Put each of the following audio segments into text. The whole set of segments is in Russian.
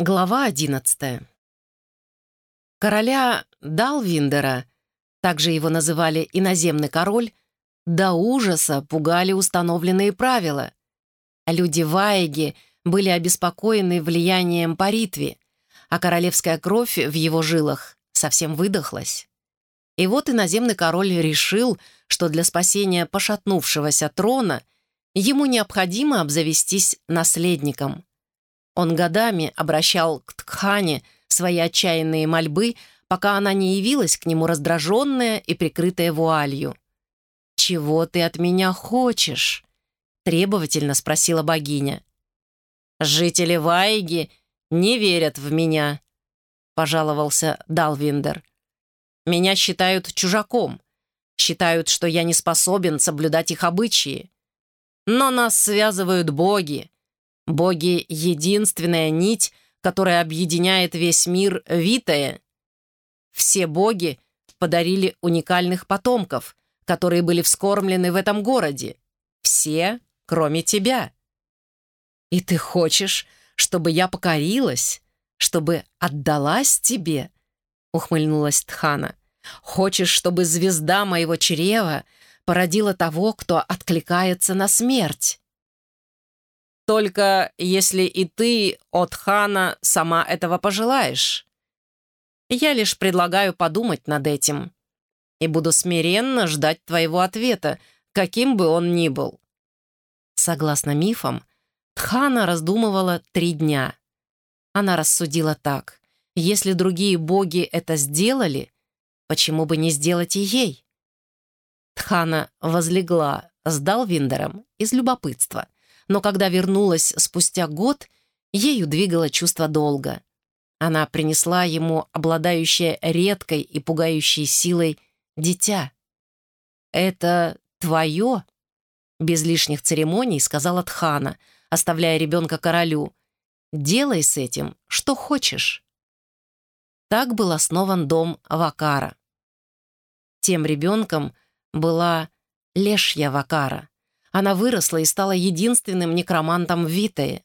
Глава одиннадцатая. Короля Далвиндера, также его называли иноземный король, до ужаса пугали установленные правила. Люди Ваеги были обеспокоены влиянием Паритви, а королевская кровь в его жилах совсем выдохлась. И вот иноземный король решил, что для спасения пошатнувшегося трона ему необходимо обзавестись наследником — он годами обращал к Тхане свои отчаянные мольбы, пока она не явилась к нему раздраженная и прикрытая вуалью. «Чего ты от меня хочешь?» — требовательно спросила богиня. «Жители Вайги не верят в меня», — пожаловался Далвиндер. «Меня считают чужаком, считают, что я не способен соблюдать их обычаи. Но нас связывают боги, Боги — единственная нить, которая объединяет весь мир Витая. Все боги подарили уникальных потомков, которые были вскормлены в этом городе. Все, кроме тебя. И ты хочешь, чтобы я покорилась, чтобы отдалась тебе?» — ухмыльнулась Тхана. «Хочешь, чтобы звезда моего чрева породила того, кто откликается на смерть?» Только если и ты, от хана, сама этого пожелаешь. Я лишь предлагаю подумать над этим и буду смиренно ждать твоего ответа, каким бы он ни был». Согласно мифам, Тхана раздумывала три дня. Она рассудила так. Если другие боги это сделали, почему бы не сделать и ей? Тхана возлегла с Далвиндером из любопытства но когда вернулась спустя год, ею двигало чувство долга. Она принесла ему обладающее редкой и пугающей силой дитя. «Это твое?» Без лишних церемоний сказала Тхана, оставляя ребенка королю. «Делай с этим, что хочешь». Так был основан дом Вакара. Тем ребенком была Лешья Вакара, она выросла и стала единственным некромантом в.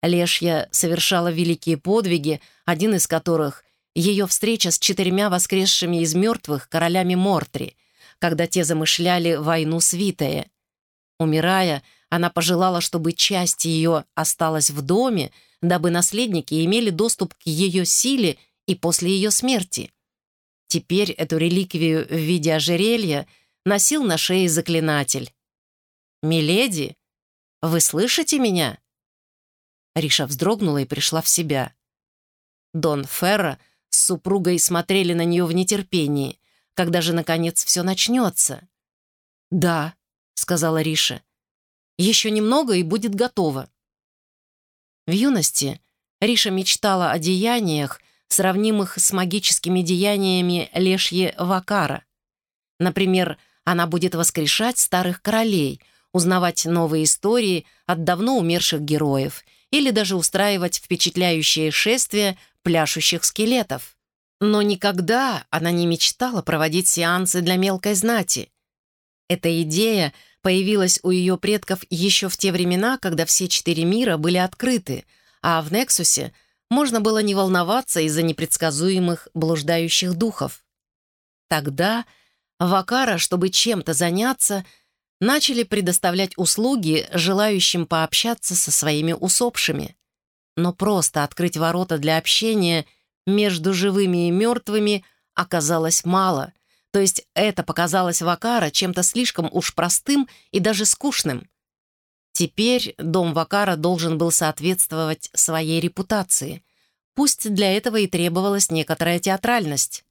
Лешья совершала великие подвиги, один из которых — ее встреча с четырьмя воскресшими из мертвых королями Мортри, когда те замышляли войну с Витае. Умирая, она пожелала, чтобы часть ее осталась в доме, дабы наследники имели доступ к ее силе и после ее смерти. Теперь эту реликвию в виде ожерелья носил на шее заклинатель. «Миледи, вы слышите меня?» Риша вздрогнула и пришла в себя. Дон Ферро с супругой смотрели на нее в нетерпении, когда же, наконец, все начнется. «Да», — сказала Риша, — «еще немного и будет готово». В юности Риша мечтала о деяниях, сравнимых с магическими деяниями Лешье Вакара. Например, она будет воскрешать старых королей — узнавать новые истории от давно умерших героев или даже устраивать впечатляющие шествия пляшущих скелетов. Но никогда она не мечтала проводить сеансы для мелкой знати. Эта идея появилась у ее предков еще в те времена, когда все четыре мира были открыты, а в Нексусе можно было не волноваться из-за непредсказуемых блуждающих духов. Тогда Вакара, чтобы чем-то заняться, начали предоставлять услуги желающим пообщаться со своими усопшими. Но просто открыть ворота для общения между живыми и мертвыми оказалось мало, то есть это показалось Вакара чем-то слишком уж простым и даже скучным. Теперь дом Вакара должен был соответствовать своей репутации. Пусть для этого и требовалась некоторая театральность.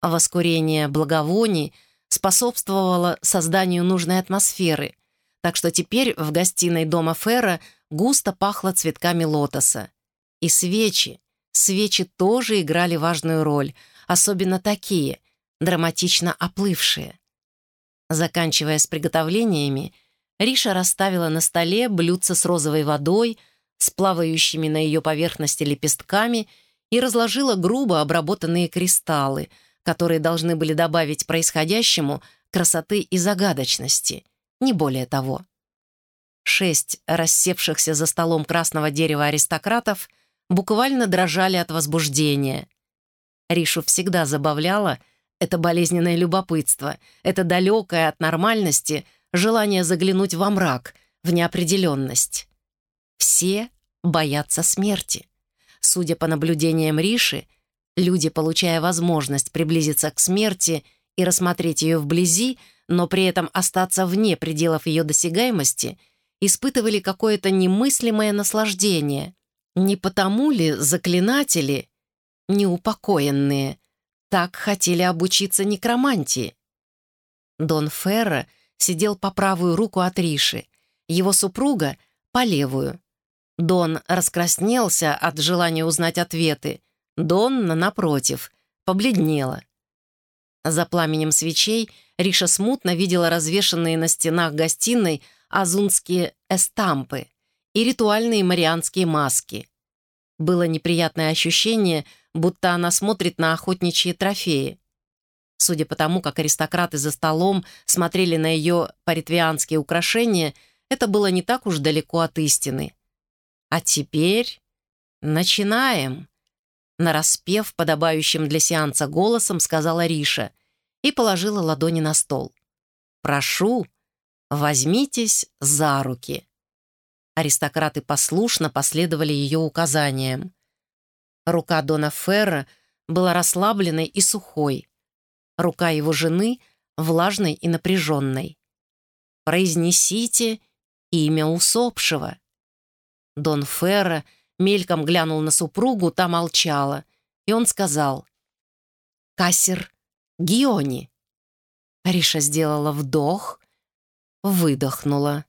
Воскурение благовоний — способствовало созданию нужной атмосферы, так что теперь в гостиной дома Фера густо пахло цветками лотоса. И свечи, свечи тоже играли важную роль, особенно такие, драматично оплывшие. Заканчивая с приготовлениями, Риша расставила на столе блюдце с розовой водой, с плавающими на ее поверхности лепестками и разложила грубо обработанные кристаллы — которые должны были добавить происходящему красоты и загадочности, не более того. Шесть рассевшихся за столом красного дерева аристократов буквально дрожали от возбуждения. Ришу всегда забавляло это болезненное любопытство, это далекое от нормальности желание заглянуть во мрак, в неопределенность. Все боятся смерти. Судя по наблюдениям Риши, люди, получая возможность приблизиться к смерти и рассмотреть ее вблизи, но при этом остаться вне пределов ее досягаемости, испытывали какое-то немыслимое наслаждение. Не потому ли заклинатели, неупокоенные, так хотели обучиться некромантии? Дон Ферро сидел по правую руку от Риши, его супруга — по левую. Дон раскраснелся от желания узнать ответы. Донна, напротив, побледнела. За пламенем свечей Риша смутно видела развешанные на стенах гостиной азунские эстампы и ритуальные марианские маски. Было неприятное ощущение, будто она смотрит на охотничьи трофеи. Судя по тому, как аристократы за столом смотрели на ее паритвианские украшения, это было не так уж далеко от истины. А теперь начинаем. Нараспев подобающим для сеанса голосом, сказала Риша и положила ладони на стол. «Прошу, возьмитесь за руки». Аристократы послушно последовали ее указаниям. Рука Дона Ферра была расслабленной и сухой. Рука его жены — влажной и напряженной. «Произнесите имя усопшего». Дон Ферра — Мельком глянул на супругу, та молчала, и он сказал «Кассер Гиони». Риша сделала вдох, выдохнула.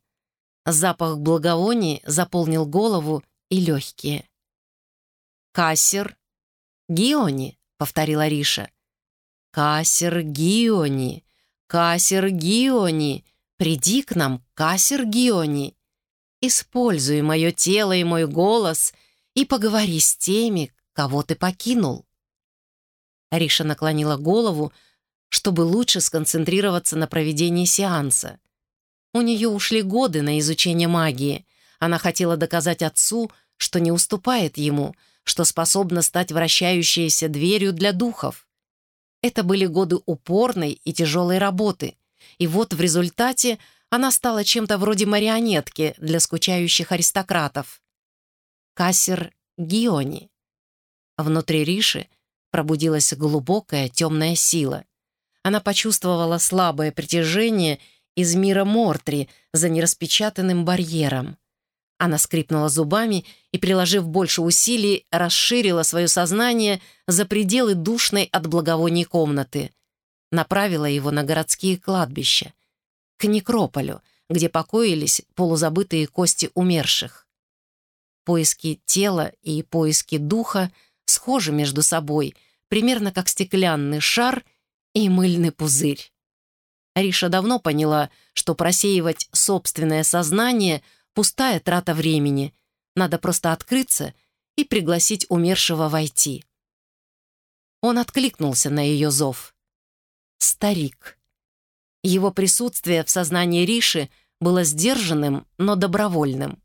Запах благовоний заполнил голову и легкие. «Кассер Гиони», — повторила Риша. «Кассер Гиони, Кассер Гиони, приди к нам, Кассер Гиони. Используй мое тело и мой голос и поговори с теми, кого ты покинул». Ариша наклонила голову, чтобы лучше сконцентрироваться на проведении сеанса. У нее ушли годы на изучение магии. Она хотела доказать отцу, что не уступает ему, что способна стать вращающейся дверью для духов. Это были годы упорной и тяжелой работы. И вот в результате она стала чем-то вроде марионетки для скучающих аристократов. Кассер Гиони. Внутри Риши пробудилась глубокая темная сила. Она почувствовала слабое притяжение из мира Мортри за нераспечатанным барьером. Она скрипнула зубами и, приложив больше усилий, расширила свое сознание за пределы душной от благовоний комнаты. Направила его на городские кладбища, к некрополю, где покоились полузабытые кости умерших. Поиски тела и поиски духа схожи между собой, примерно как стеклянный шар и мыльный пузырь. Ариша давно поняла, что просеивать собственное сознание — пустая трата времени. Надо просто открыться и пригласить умершего войти. Он откликнулся на ее зов. Старик. Его присутствие в сознании Риши было сдержанным, но добровольным.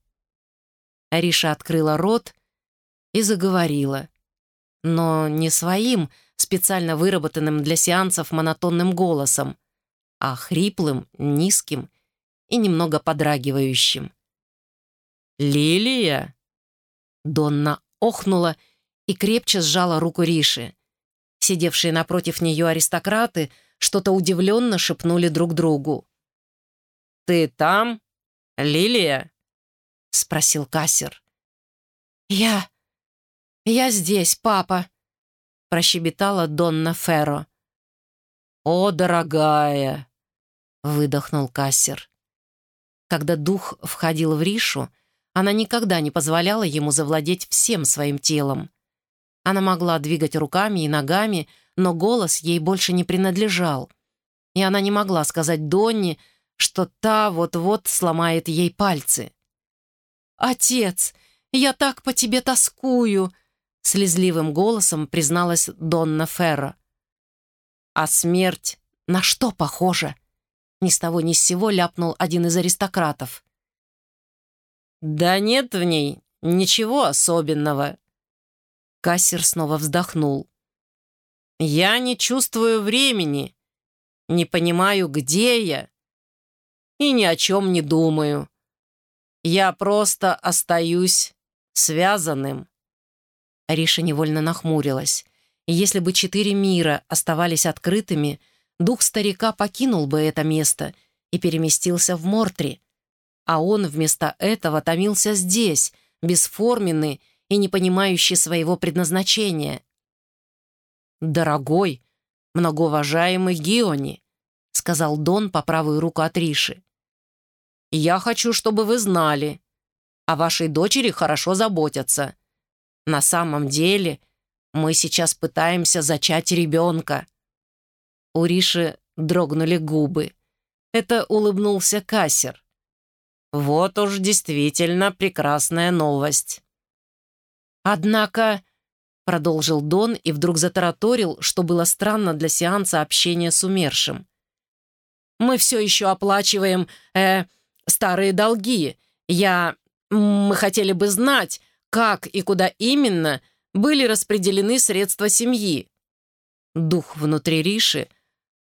Ариша открыла рот и заговорила. Но не своим, специально выработанным для сеансов монотонным голосом, а хриплым, низким и немного подрагивающим. «Лилия!» Донна охнула и крепче сжала руку Риши. Сидевшие напротив нее аристократы что-то удивленно шепнули друг другу. «Ты там, Лилия?» — спросил кассер. «Я... я здесь, папа», — прощебетала Донна Ферро. «О, дорогая!» — выдохнул кассер. Когда дух входил в Ришу, она никогда не позволяла ему завладеть всем своим телом. Она могла двигать руками и ногами, но голос ей больше не принадлежал. И она не могла сказать Донне, что та вот-вот сломает ей пальцы. «Отец, я так по тебе тоскую!» Слезливым голосом призналась Донна Ферро. «А смерть на что похожа?» Ни с того ни с сего ляпнул один из аристократов. «Да нет в ней ничего особенного», Кассер снова вздохнул. «Я не чувствую времени, не понимаю, где я, и ни о чем не думаю. Я просто остаюсь связанным». Риша невольно нахмурилась. Если бы четыре мира оставались открытыми, дух старика покинул бы это место и переместился в Мортри, а он вместо этого томился здесь, бесформенный и не понимающий своего предназначения. «Дорогой, многоуважаемый Гиони», — сказал Дон по правую руку от Риши, «я хочу, чтобы вы знали, о вашей дочери хорошо заботятся. На самом деле мы сейчас пытаемся зачать ребенка». У Риши дрогнули губы. Это улыбнулся Кассер. «Вот уж действительно прекрасная новость». «Однако», — продолжил Дон и вдруг затараторил, что было странно для сеанса общения с умершим. «Мы все еще оплачиваем, э, старые долги. Я... Мы хотели бы знать, как и куда именно были распределены средства семьи». Дух внутри Риши,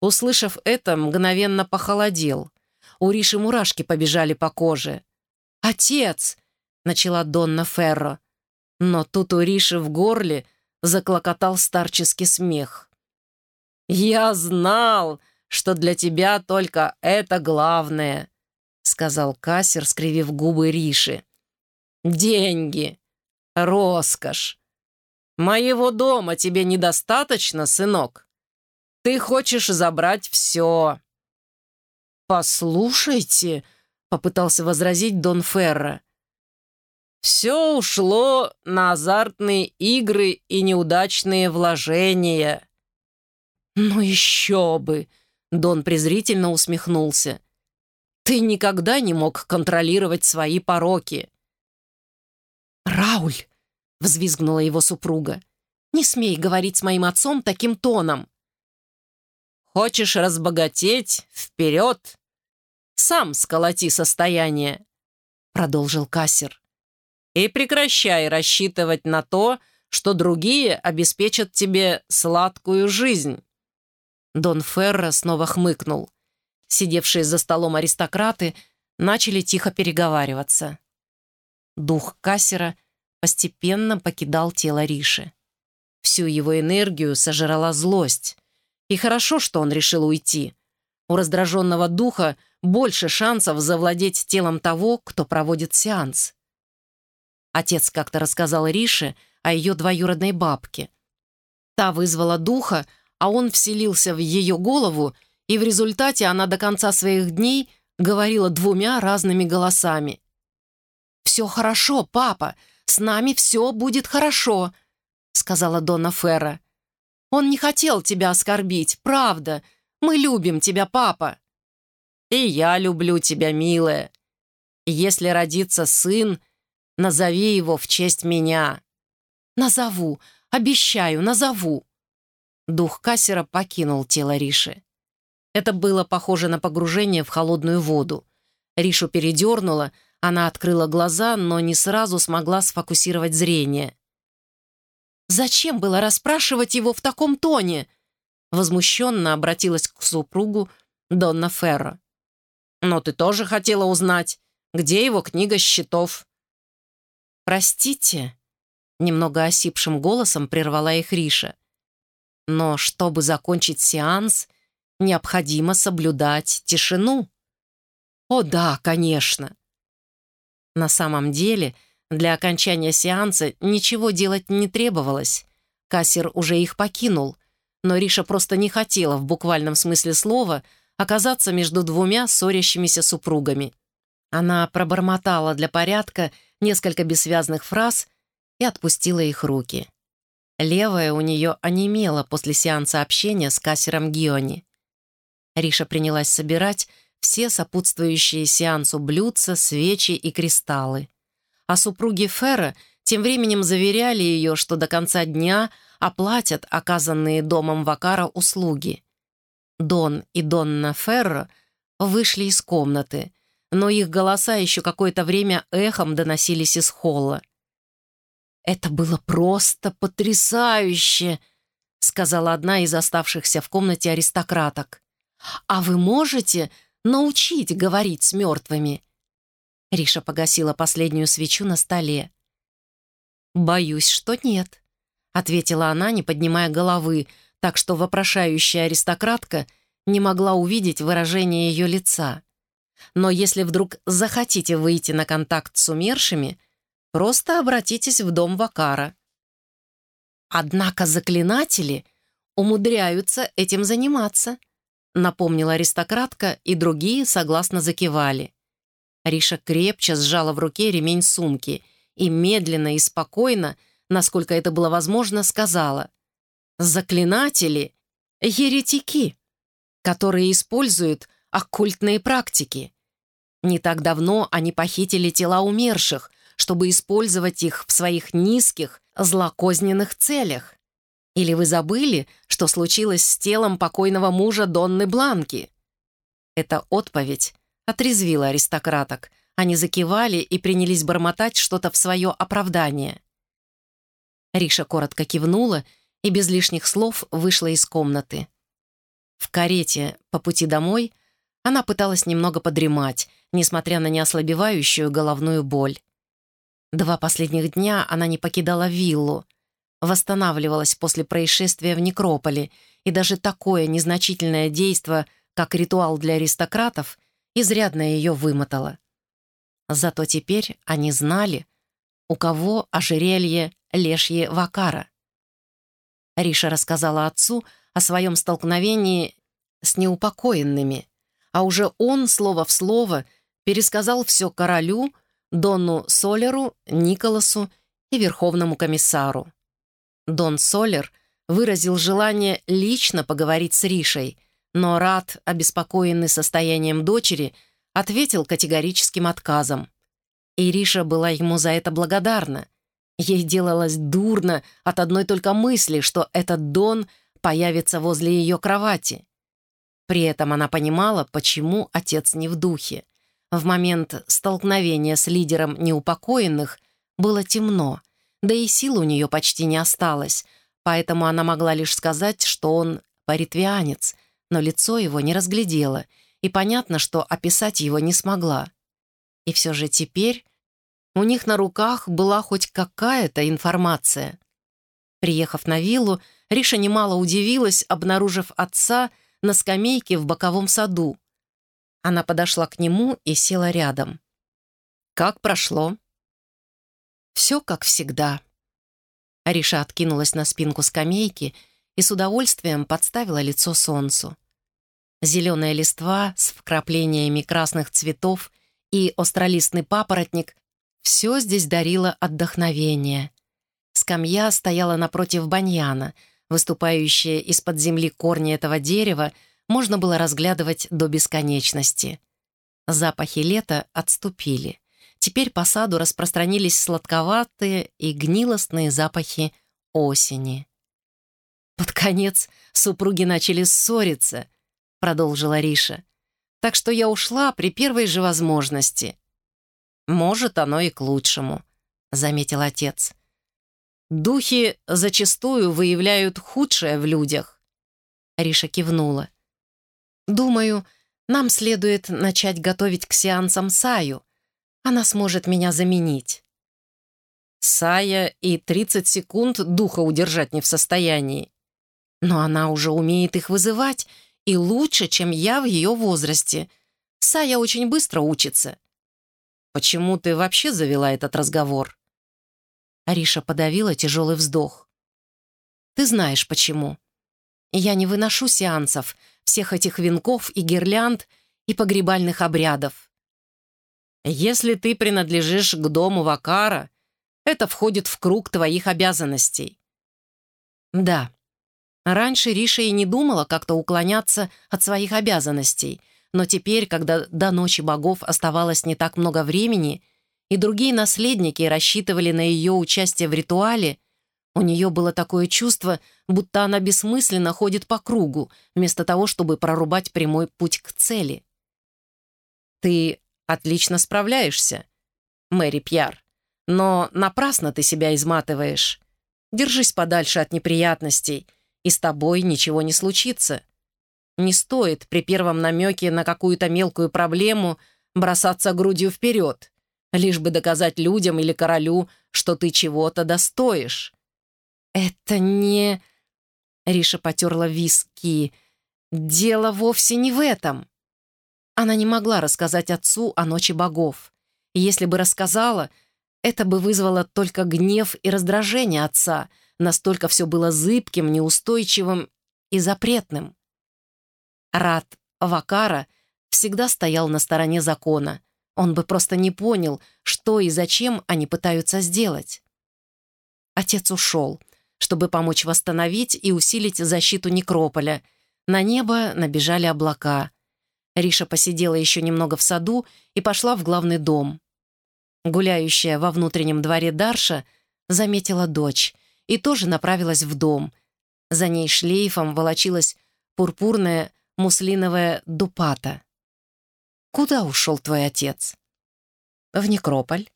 услышав это, мгновенно похолодел. У Риши мурашки побежали по коже. «Отец!» — начала Донна Ферро. Но тут у Риши в горле заклокотал старческий смех. «Я знал, что для тебя только это главное», — сказал кассер, скривив губы Риши. «Деньги, роскошь. Моего дома тебе недостаточно, сынок? Ты хочешь забрать все». «Послушайте», — попытался возразить Дон Ферро. «Все ушло на азартные игры и неудачные вложения». «Ну еще бы!» — Дон презрительно усмехнулся. «Ты никогда не мог контролировать свои пороки». «Рауль!» — взвизгнула его супруга. «Не смей говорить с моим отцом таким тоном!» «Хочешь разбогатеть? Вперед! Сам сколоти состояние!» — продолжил кассер. «И прекращай рассчитывать на то, что другие обеспечат тебе сладкую жизнь». Дон Ферро снова хмыкнул. Сидевшие за столом аристократы начали тихо переговариваться. Дух кассера постепенно покидал тело Риши. Всю его энергию сожрала злость. И хорошо, что он решил уйти. У раздраженного духа больше шансов завладеть телом того, кто проводит сеанс. Отец как-то рассказал Рише о ее двоюродной бабке. Та вызвала духа, а он вселился в ее голову, и в результате она до конца своих дней говорила двумя разными голосами. «Все хорошо, папа, с нами все будет хорошо», — сказала Дона Ферра. «Он не хотел тебя оскорбить, правда. Мы любим тебя, папа». «И я люблю тебя, милая. Если родится сын, назови его в честь меня». «Назову, обещаю, назову». Дух Кассера покинул тело Риши. Это было похоже на погружение в холодную воду. Ришу передернула, она открыла глаза, но не сразу смогла сфокусировать зрение. «Зачем было расспрашивать его в таком тоне?» Возмущенно обратилась к супругу Донна Ферро. «Но ты тоже хотела узнать, где его книга счетов?» «Простите», — немного осипшим голосом прервала их Риша. «Но чтобы закончить сеанс, необходимо соблюдать тишину». «О да, конечно», на самом деле, для окончания сеанса ничего делать не требовалось. Кассер уже их покинул, но Риша просто не хотела в буквальном смысле слова оказаться между двумя ссорящимися супругами. Она пробормотала для порядка несколько бессвязных фраз и отпустила их руки. Левая у нее онемела после сеанса общения с кассером Гиони. Риша принялась собирать все сопутствующие сеансу блюдца, свечи и кристаллы. А супруги Ферра тем временем заверяли ее, что до конца дня оплатят оказанные домом Вакара услуги. Дон и Донна Ферро вышли из комнаты, но их голоса еще какое-то время эхом доносились из холла. «Это было просто потрясающе!» — сказала одна из оставшихся в комнате аристократок. «А вы можете научить говорить с мертвыми?» Риша погасила последнюю свечу на столе. «Боюсь, что нет», — ответила она, не поднимая головы, так что вопрошающая аристократка не могла увидеть выражение ее лица. «Но если вдруг захотите выйти на контакт с умершими, просто обратитесь в дом Вакара». «Однако заклинатели умудряются этим заниматься», напомнила аристократка, и другие согласно закивали. Риша крепче сжала в руке ремень сумки и медленно и спокойно, насколько это было возможно, сказала «Заклинатели — еретики, которые используют оккультные практики. Не так давно они похитили тела умерших, чтобы использовать их в своих низких, злокозненных целях. Или вы забыли, что случилось с телом покойного мужа Донны Бланки?» Эта отповедь отрезвила аристократок. Они закивали и принялись бормотать что-то в свое оправдание. Риша коротко кивнула и без лишних слов вышла из комнаты. В карете по пути домой она пыталась немного подремать, несмотря на неослабевающую головную боль. Два последних дня она не покидала виллу — восстанавливалась после происшествия в некрополе, и даже такое незначительное действо, как ритуал для аристократов, изрядно ее вымотало. Зато теперь они знали, у кого ожерелье Лешье Вакара. Риша рассказала отцу о своем столкновении с неупокоенными, а уже он, слово в слово, пересказал все королю, Донну Солеру, Николасу и Верховному комиссару. Дон Солер выразил желание лично поговорить с Ришей, но Рад, обеспокоенный состоянием дочери, ответил категорическим отказом. И Риша была ему за это благодарна. Ей делалось дурно от одной только мысли, что этот Дон появится возле ее кровати. При этом она понимала, почему отец не в духе. В момент столкновения с лидером неупокоенных было темно, да и сил у нее почти не осталось, поэтому она могла лишь сказать, что он паритвианец, но лицо его не разглядела, и понятно, что описать его не смогла. И все же теперь у них на руках была хоть какая-то информация. Приехав на виллу, Риша немало удивилась, обнаружив отца на скамейке в боковом саду. Она подошла к нему и села рядом. «Как прошло?» Все как всегда. Ариша откинулась на спинку скамейки и с удовольствием подставила лицо солнцу. Зеленая листва с вкраплениями красных цветов и остролистный папоротник — все здесь дарило отдохновение. Скамья стояла напротив баньяна, выступающие из-под земли корни этого дерева можно было разглядывать до бесконечности. Запахи лета отступили. Теперь по саду распространились сладковатые и гнилостные запахи осени. «Под конец супруги начали ссориться», — продолжила Риша. «Так что я ушла при первой же возможности». «Может, оно и к лучшему», — заметил отец. «Духи зачастую выявляют худшее в людях». Риша кивнула. «Думаю, нам следует начать готовить к сеансам Саю. Она сможет меня заменить. Сая и 30 секунд духа удержать не в состоянии. Но она уже умеет их вызывать, и лучше, чем я в ее возрасте. Сая очень быстро учится. Почему ты вообще завела этот разговор? Ариша подавила тяжелый вздох. Ты знаешь, почему. Я не выношу сеансов, всех этих венков и гирлянд и погребальных обрядов. Если ты принадлежишь к дому Вакара, это входит в круг твоих обязанностей. Да, раньше Риша и не думала как-то уклоняться от своих обязанностей, но теперь, когда до ночи богов оставалось не так много времени, и другие наследники рассчитывали на ее участие в ритуале, у нее было такое чувство, будто она бессмысленно ходит по кругу, вместо того, чтобы прорубать прямой путь к цели. «Ты отлично справляешься, Мэри Пьяр. Но напрасно ты себя изматываешь. Держись подальше от неприятностей, и с тобой ничего не случится. Не стоит при первом намеке на какую-то мелкую проблему бросаться грудью вперед, лишь бы доказать людям или королю, что ты чего-то достоишь. «Это не...» Риша потерла виски. «Дело вовсе не в этом». Она не могла рассказать отцу о ночи богов. Если бы рассказала, это бы вызвало только гнев и раздражение отца. Настолько все было зыбким, неустойчивым и запретным. Рад Вакара всегда стоял на стороне закона. Он бы просто не понял, что и зачем они пытаются сделать. Отец ушел, чтобы помочь восстановить и усилить защиту некрополя. На небо набежали облака. Риша посидела еще немного в саду и пошла в главный дом. Гуляющая во внутреннем дворе Дарша заметила дочь и тоже направилась в дом. За ней шлейфом волочилась пурпурная муслиновая дупата. «Куда ушел твой отец?» «В некрополь».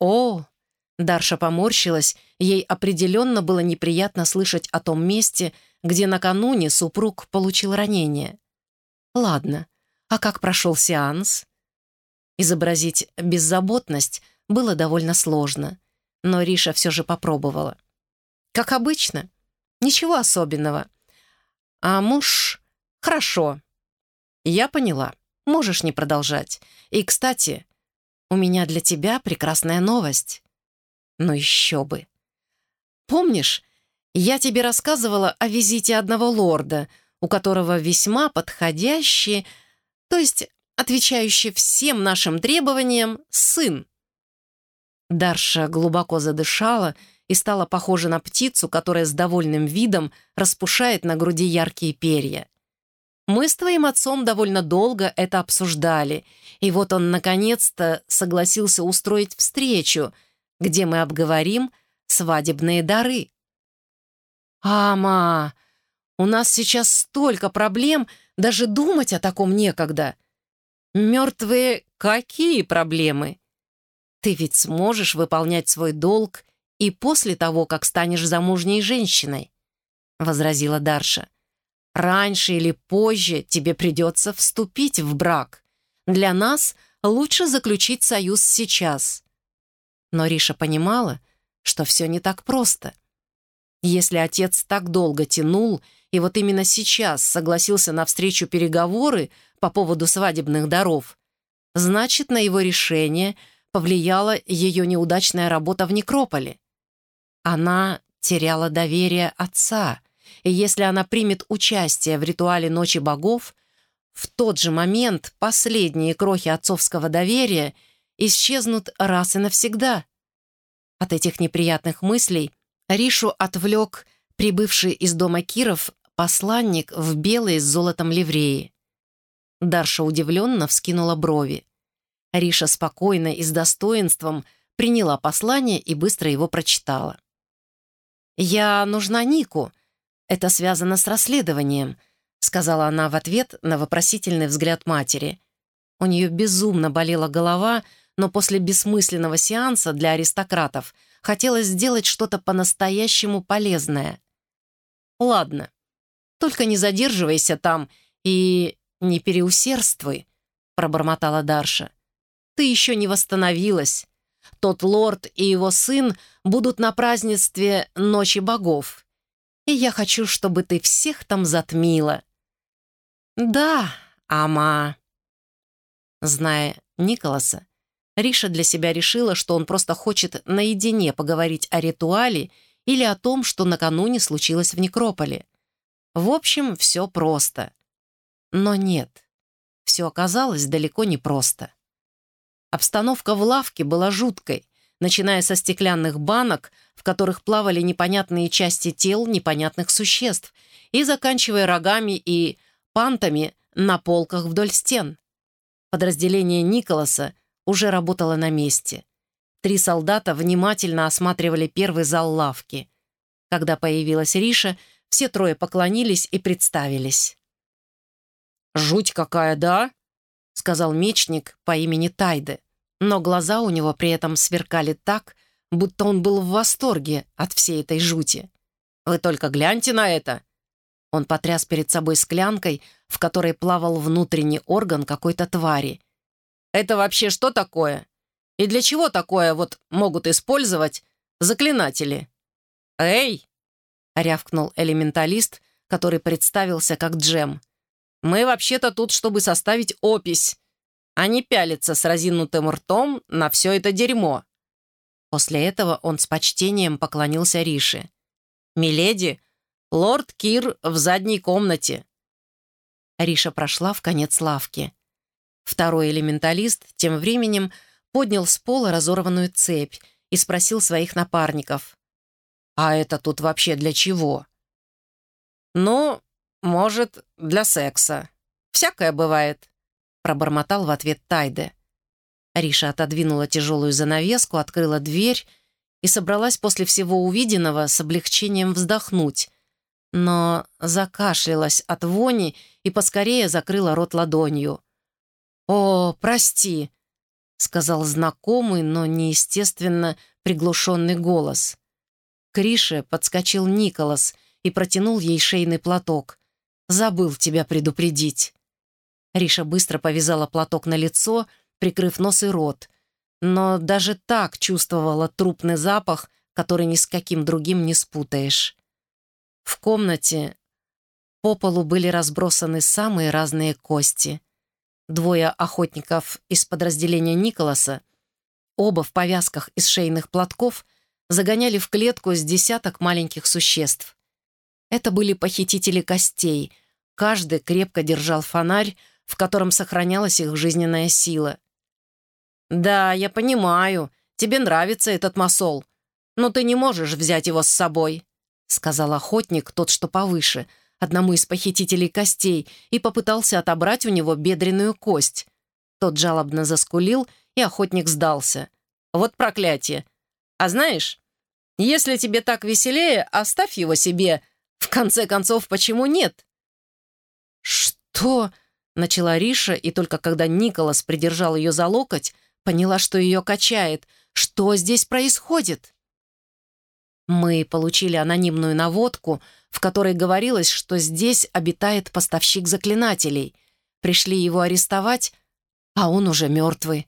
«О, Дарша поморщилась, ей определенно было неприятно слышать о том месте, где накануне супруг получил ранение. «Ладно, а как прошел сеанс?» Изобразить беззаботность было довольно сложно, но Риша все же попробовала. «Как обычно, ничего особенного. А муж... Хорошо. Я поняла. Можешь не продолжать. И, кстати, у меня для тебя прекрасная новость». Ну еще бы. Помнишь, я тебе рассказывала о визите одного лорда, у которого весьма подходящий, то есть отвечающий всем нашим требованиям, сын. Дарша глубоко задышала и стала похожа на птицу, которая с довольным видом распушает на груди яркие перья. Мы с твоим отцом довольно долго это обсуждали, и вот он наконец-то согласился устроить встречу — где мы обговорим свадебные дары. «Ама, у нас сейчас столько проблем, даже думать о таком некогда. Мертвые какие проблемы? Ты ведь сможешь выполнять свой долг и после того, как станешь замужней женщиной», — возразила Дарша. «Раньше или позже тебе придется вступить в брак. Для нас лучше заключить союз сейчас. Но Риша понимала, что все не так просто. Если отец так долго тянул, и вот именно сейчас согласился на встречу переговоры по поводу свадебных даров, значит, на его решение повлияла ее неудачная работа в некрополе. Она теряла доверие отца, и если она примет участие в ритуале Ночи богов, в тот же момент последние крохи отцовского доверия — исчезнут раз и навсегда. От этих неприятных мыслей Ришу отвлек прибывший из дома Киров посланник в белой с золотом ливреи. Дарша удивленно вскинула брови. Риша спокойно и с достоинством приняла послание и быстро его прочитала. «Я нужна Нику. Это связано с расследованием», сказала она в ответ на вопросительный взгляд матери. У нее безумно болела голова, но после бессмысленного сеанса для аристократов хотелось сделать что-то по-настоящему полезное. «Ладно, только не задерживайся там и не переусердствуй», — пробормотала Дарша. «Ты еще не восстановилась. Тот лорд и его сын будут на празднестве Ночи богов, и я хочу, чтобы ты всех там затмила». «Да, Ама». Зная Николаса, Риша для себя решила, что он просто хочет наедине поговорить о ритуале или о том, что накануне случилось в некрополе. В общем, все просто. Но нет, все оказалось далеко не просто. Обстановка в лавке была жуткой, начиная со стеклянных банок, в которых плавали непонятные части тел непонятных существ, и заканчивая рогами и пантами на полках вдоль стен. Подразделение Николаса уже работала на месте. Три солдата внимательно осматривали первый зал лавки. Когда появилась Риша, все трое поклонились и представились. «Жуть какая, да?» — сказал мечник по имени Тайде. Но глаза у него при этом сверкали так, будто он был в восторге от всей этой жути. «Вы только гляньте на это!» Он потряс перед собой склянкой, в которой плавал внутренний орган какой-то твари. «Это вообще что такое? И для чего такое вот могут использовать заклинатели?» «Эй!» — рявкнул элементалист, который представился как Джем. «Мы вообще-то тут, чтобы составить опись, а не пялиться с разинутым ртом на все это дерьмо». После этого он с почтением поклонился Рише. «Миледи, лорд Кир в задней комнате». Риша прошла в конец лавки. Второй элементалист тем временем поднял с пола разорванную цепь и спросил своих напарников. «А это тут вообще для чего?» «Ну, может, для секса. Всякое бывает», — пробормотал в ответ Тайде. Риша отодвинула тяжелую занавеску, открыла дверь и собралась после всего увиденного с облегчением вздохнуть, но закашлялась от вони и поскорее закрыла рот ладонью. «О, прости», — сказал знакомый, но неестественно приглушенный голос. Крише подскочил Николас и протянул ей шейный платок. «Забыл тебя предупредить». Риша быстро повязала платок на лицо, прикрыв нос и рот, но даже так чувствовала трупный запах, который ни с каким другим не спутаешь. В комнате по полу были разбросаны самые разные кости. Двое охотников из подразделения Николаса, оба в повязках из шейных платков — загоняли в клетку с десяток маленьких существ. Это были похитители костей. Каждый крепко держал фонарь, в котором сохранялась их жизненная сила. «Да, я понимаю, тебе нравится этот масол, но ты не можешь взять его с собой», сказал охотник, тот, что повыше, одному из похитителей костей, и попытался отобрать у него бедренную кость. Тот жалобно заскулил, и охотник сдался. «Вот проклятие! А знаешь, если тебе так веселее, оставь его себе. В конце концов, почему нет?» «Что?» — начала Риша, и только когда Николас придержал ее за локоть, поняла, что ее качает. «Что здесь происходит?» Мы получили анонимную наводку, в которой говорилось, что здесь обитает поставщик заклинателей. Пришли его арестовать, а он уже мертвый.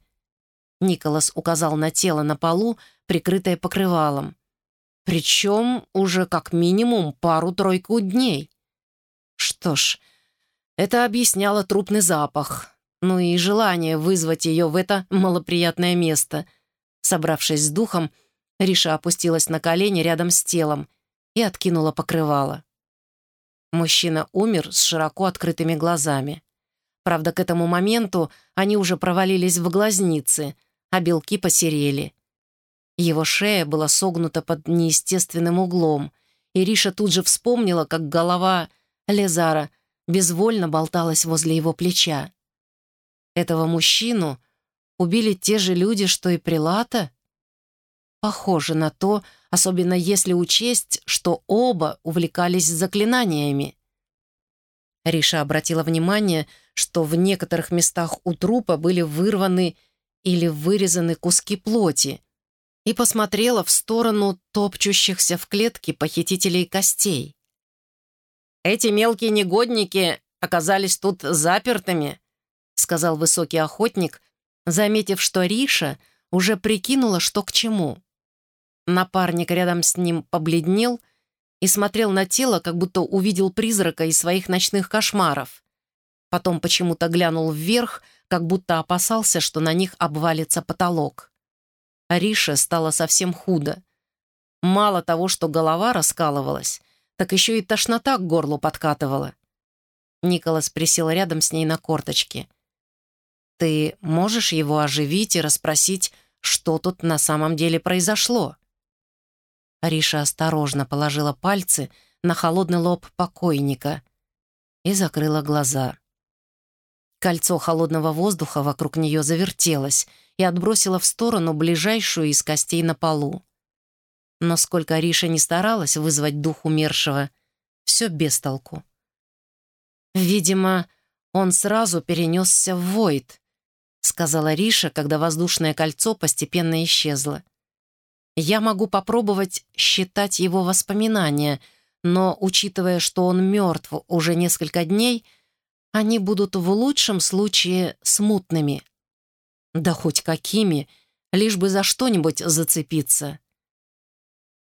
Николас указал на тело на полу, прикрытое покрывалом. Причем уже как минимум пару-тройку дней. Что ж, это объясняло трупный запах, ну и желание вызвать ее в это малоприятное место. Собравшись с духом, Риша опустилась на колени рядом с телом и откинула покрывало. Мужчина умер с широко открытыми глазами. Правда, к этому моменту они уже провалились в глазницы, а белки посерели. Его шея была согнута под неестественным углом, и Риша тут же вспомнила, как голова Лезара безвольно болталась возле его плеча. Этого мужчину убили те же люди, что и Прилата? Похоже на то, особенно если учесть, что оба увлекались заклинаниями. Риша обратила внимание, что в некоторых местах у трупа были вырваны или вырезаны куски плоти, и посмотрела в сторону топчущихся в клетке похитителей костей. «Эти мелкие негодники оказались тут запертыми», сказал высокий охотник, заметив, что Риша уже прикинула, что к чему. Напарник рядом с ним побледнел и смотрел на тело, как будто увидел призрака из своих ночных кошмаров. Потом почему-то глянул вверх, как будто опасался, что на них обвалится потолок. Ариша стало совсем худо. Мало того, что голова раскалывалась, так еще и тошнота к горлу подкатывала. Николас присел рядом с ней на корточки. «Ты можешь его оживить и расспросить, что тут на самом деле произошло?» Ариша осторожно положила пальцы на холодный лоб покойника и закрыла глаза. Кольцо холодного воздуха вокруг нее завертелось и отбросило в сторону ближайшую из костей на полу. Но сколько Ариша не старалась вызвать дух умершего, все без толку. Видимо, он сразу перенесся в Войд, — сказала Риша, когда воздушное кольцо постепенно исчезло. «Я могу попробовать считать его воспоминания, но, учитывая, что он мертв уже несколько дней, они будут в лучшем случае смутными. Да хоть какими, лишь бы за что-нибудь зацепиться».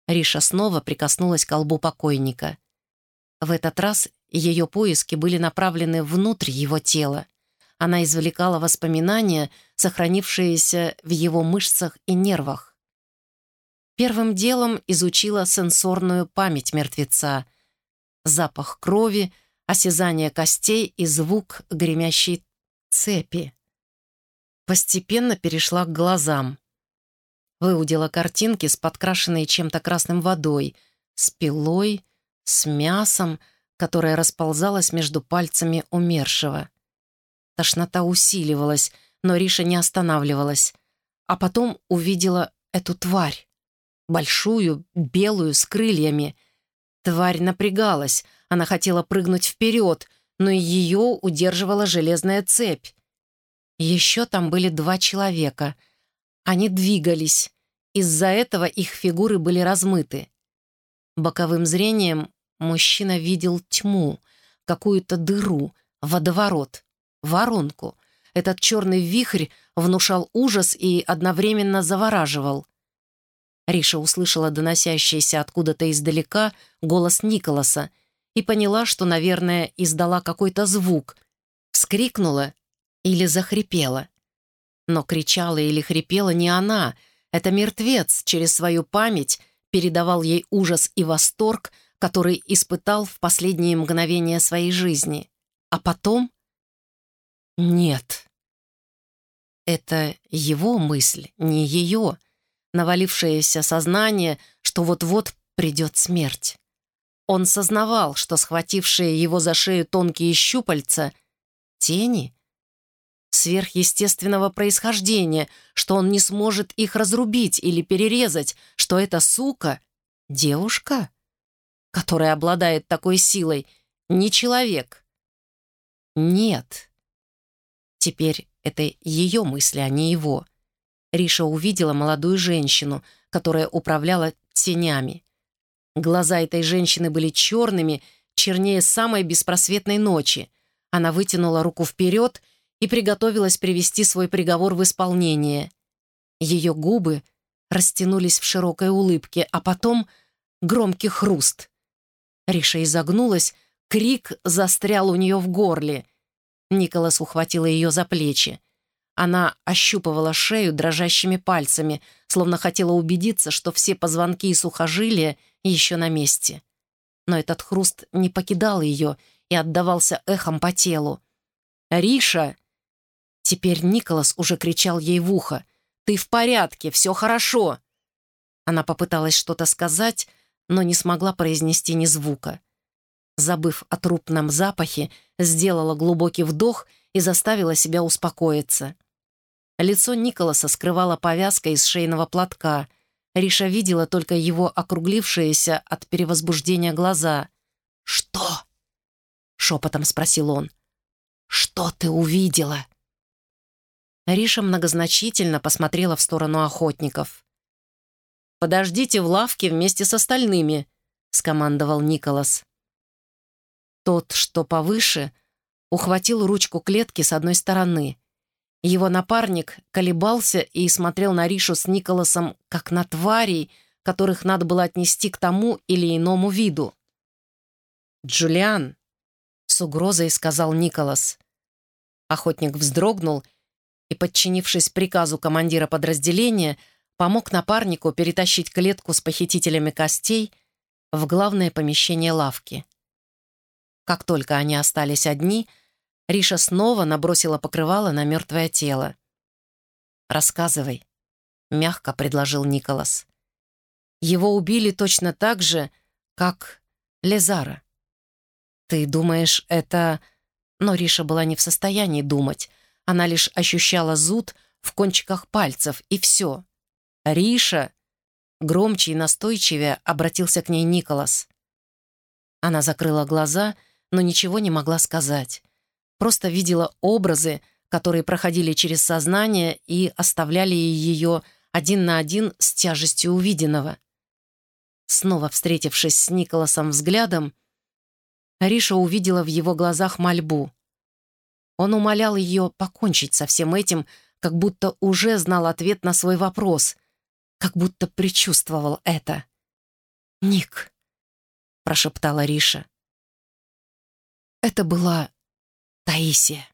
Риша снова прикоснулась к колбу покойника. В этот раз ее поиски были направлены внутрь его тела. Она извлекала воспоминания, сохранившиеся в его мышцах и нервах. Первым делом изучила сенсорную память мертвеца. Запах крови, осязание костей и звук гремящей цепи. Постепенно перешла к глазам. Выудила картинки с подкрашенной чем-то красным водой, с пилой, с мясом, которое расползалось между пальцами умершего. Тошнота усиливалась, но Риша не останавливалась. А потом увидела эту тварь. Большую, белую, с крыльями. Тварь напрягалась, она хотела прыгнуть вперед, но ее удерживала железная цепь. Еще там были два человека. Они двигались. Из-за этого их фигуры были размыты. Боковым зрением мужчина видел тьму, какую-то дыру, водоворот, воронку. Этот черный вихрь внушал ужас и одновременно завораживал. Риша услышала доносящийся откуда-то издалека голос Николаса и поняла, что, наверное, издала какой-то звук, вскрикнула или захрипела. Но кричала или хрипела не она — это мертвец через свою память передавал ей ужас и восторг, который испытал в последние мгновения своей жизни. А потом... Нет. Это его мысль, не ее, навалившееся сознание, что вот-вот придет смерть. Он сознавал, что схватившие его за шею тонкие щупальца — тени, сверхъестественного происхождения, что он не сможет их разрубить или перерезать, что эта сука — девушка, которая обладает такой силой, не человек. Нет. Теперь это ее мысли, а не его. Риша увидела молодую женщину, которая управляла тенями. Глаза этой женщины были черными, чернее самой беспросветной ночи. Она вытянула руку вперед — и приготовилась привести свой приговор в исполнение. Ее губы растянулись в широкой улыбке, а потом громкий хруст. Риша изогнулась, крик застрял у нее в горле. Николас ухватила ее за плечи. Она ощупывала шею дрожащими пальцами, словно хотела убедиться, что все позвонки и сухожилия еще на месте. Но этот хруст не покидал ее и отдавался эхом по телу. «Риша!» Теперь Николас уже кричал ей в ухо. «Ты в порядке, все хорошо!» Она попыталась что-то сказать, но не смогла произнести ни звука. Забыв о трупном запахе, сделала глубокий вдох и заставила себя успокоиться. Лицо Николаса скрывала повязка из шейного платка. Риша видела только его округлившиеся от перевозбуждения глаза. «Что?» — шепотом спросил он. «Что ты увидела?» Риша многозначительно посмотрела в сторону охотников. «Подождите в лавке вместе с остальными», — скомандовал Николас. Тот, что повыше, ухватил ручку клетки с одной стороны. Его напарник колебался и смотрел на Ришу с Николасом, как на тварей, которых надо было отнести к тому или иному виду. «Джулиан», — с угрозой сказал Николас. Охотник вздрогнул и, подчинившись приказу командира подразделения, помог напарнику перетащить клетку с похитителями костей в главное помещение лавки. Как только они остались одни, Риша снова набросила покрывало на мертвое тело. «Рассказывай», — мягко предложил Николас. «Его убили точно так же, как Лезара. Ты думаешь, это...» Но Риша была не в состоянии думать — она лишь ощущала зуд в кончиках пальцев, и все. «Риша!» Громче и настойчивее обратился к ней Николас. Она закрыла глаза, но ничего не могла сказать. Просто видела образы, которые проходили через сознание и оставляли ее один на один с тяжестью увиденного. Снова встретившись с Николасом взглядом, Риша увидела в его глазах мольбу. Он умолял ее покончить со всем этим, как будто уже знал ответ на свой вопрос, как будто предчувствовал это. «Ник», — прошептала Риша. Это была Таисия.